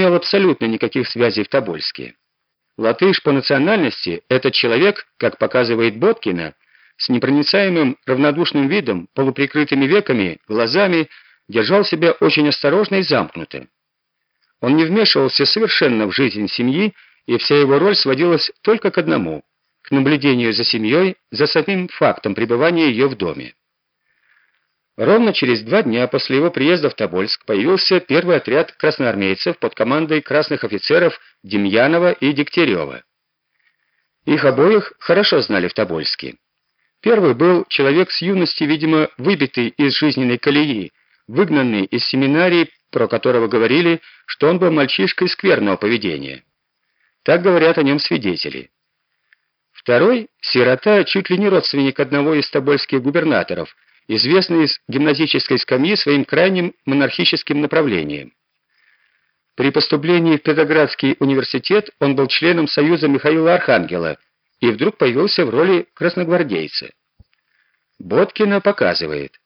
имел абсолютно никаких связей в Тобольске. Латыш по национальности этот человек, как показывает Боткина, с непроницаемым равнодушным видом, полуприкрытыми веками, глазами, держал себя очень осторожно и замкнуто. Он не вмешивался совершенно в жизнь семьи, и вся его роль сводилась только к одному — к наблюдению за семьей, за самим фактом пребывания ее в доме. Ровно через два дня после его приезда в Тобольск появился первый отряд красноармейцев под командой красных офицеров Демьянова и Дегтярева. Их обоих хорошо знали в Тобольске. Первый был человек с юности, видимо, выбитый из жизненной колеи, выгнанный из семинарии, про которого говорили, что он был мальчишкой скверного поведения. Так говорят о нем свидетели. Второй — сирота, чуть ли не родственник одного из тобольских губернаторов, известный из гимназической скамьи своим крайним монархическим направлением. При поступлении в Петроградский университет он был членом Союза Михаила Архангела и вдруг появился в роли красногвардейца. Боткина показывает,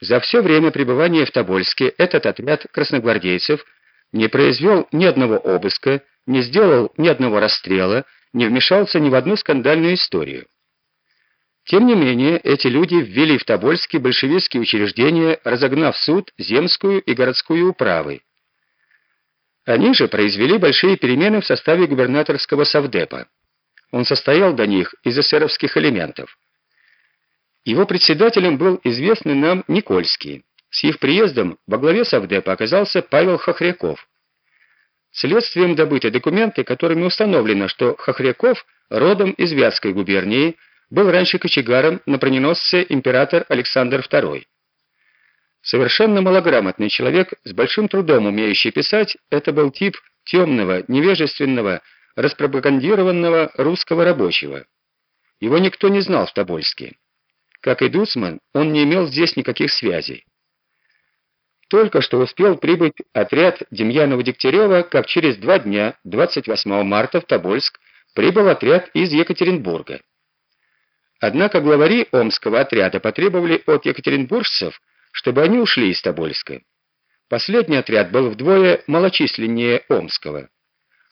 за все время пребывания в Тобольске этот отряд красногвардейцев не произвел ни одного обыска, не сделал ни одного расстрела, не вмешался ни в одну скандальную историю. Тем не менее, эти люди ввели в Тобольске большевистские учреждения, разогнав суд, земскую и городскую управы. Они же произвели большие перемены в составе губернаторского совдепа. Он состоял до них из эсеровских элементов. Его председателем был известный нам Никольский. С их приездом во главе Совдепа оказался Павел Хохряков. Следствием добыты документы, которыми установлено, что Хохряков родом из Вятской губернии, был раньше кочегаром на броненосце император Александр II. Совершенно малограмотный человек, с большим трудом умеющий писать, это был тип темного, невежественного, распропагандированного русского рабочего. Его никто не знал в Тобольске. Как и Дуцман, он не имел здесь никаких связей. Только что успел прибыть отряд Демьянова-Дегтярева, как через два дня, 28 марта, в Тобольск, прибыл отряд из Екатеринбурга. Однако главари Омского отряда потребовали от екатеринбуржцев, чтобы они ушли из Тобольска. Последний отряд был вдвое малочисленнее Омского.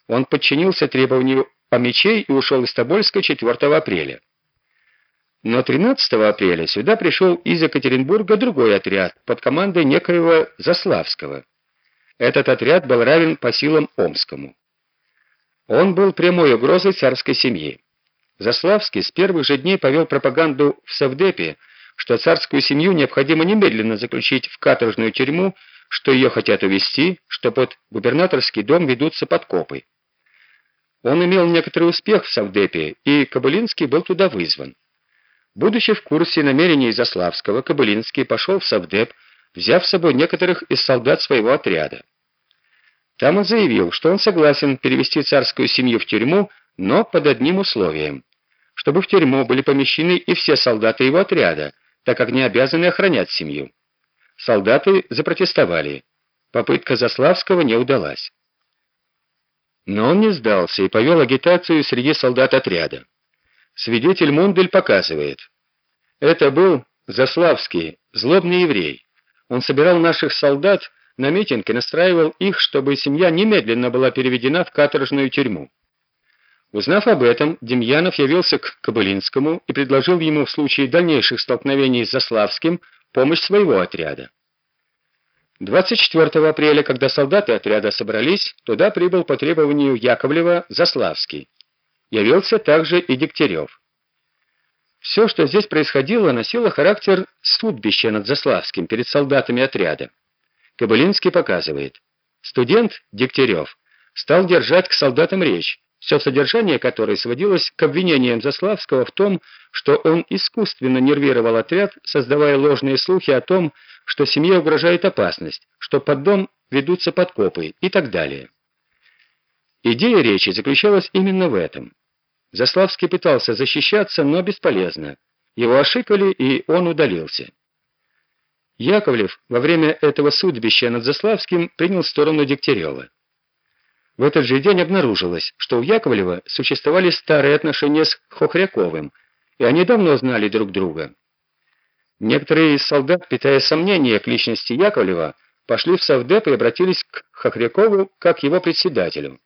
Он подчинился требованию о мечей и ушел из Тобольска 4 апреля. Но 13 апреля сюда пришел из Екатеринбурга другой отряд под командой некоего Заславского. Этот отряд был равен по силам Омскому. Он был прямой угрозой царской семьи. Заславский с первых же дней повел пропаганду в Совдепе, что царскую семью необходимо немедленно заключить в каторжную тюрьму, что ее хотят увезти, что под губернаторский дом ведутся подкопы. Он имел некоторый успех в Совдепе, и Кобылинский был туда вызван. Будучи в курсе намерений Заславского, Кобылинский пошел в Совдеп, взяв с собой некоторых из солдат своего отряда. Там он заявил, что он согласен перевести царскую семью в тюрьму, но под одним условием, чтобы в тюрьму были помещены и все солдаты его отряда, так как не обязаны охранять семью. Солдаты запротестовали. Попытка Заславского не удалась. Но он не сдался и повел агитацию среди солдат отряда. Свидетель Мундель показывает. Это был Заславский, злобный еврей. Он собирал наших солдат на митинг и настраивал их, чтобы семья немедленно была переведена в каторжную тюрьму. Узнав об этом, Демьянов явился к Кобылинскому и предложил ему в случае дальнейших столкновений с Заславским помощь своего отряда. 24 апреля, когда солдаты отряда собрались, туда прибыл по требованию Яковлева Заславский. Явился также и Дегтярев. Все, что здесь происходило, носило характер судбища над Заславским перед солдатами отряда. Кобылинский показывает. Студент Дегтярев стал держать к солдатам речь, все содержание которой сводилось к обвинениям Заславского в том, что он искусственно нервировал отряд, создавая ложные слухи о том, что семье угрожает опасность, что под дом ведутся подкопы и так далее. Идея речи заключалась именно в этом. Заславский пытался защищаться, но бесполезно. Его ошикали, и он удалился. Яковлев во время этого судьбища над Заславским принял сторону Дегтярева. В этот же день обнаружилось, что у Яковлева существовали старые отношения с Хохряковым, и они давно знали друг друга. Некоторые из солдат, питая сомнения к личности Яковлева, пошли в Совдеп и обратились к Хохрякову как его председателю.